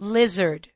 lizard.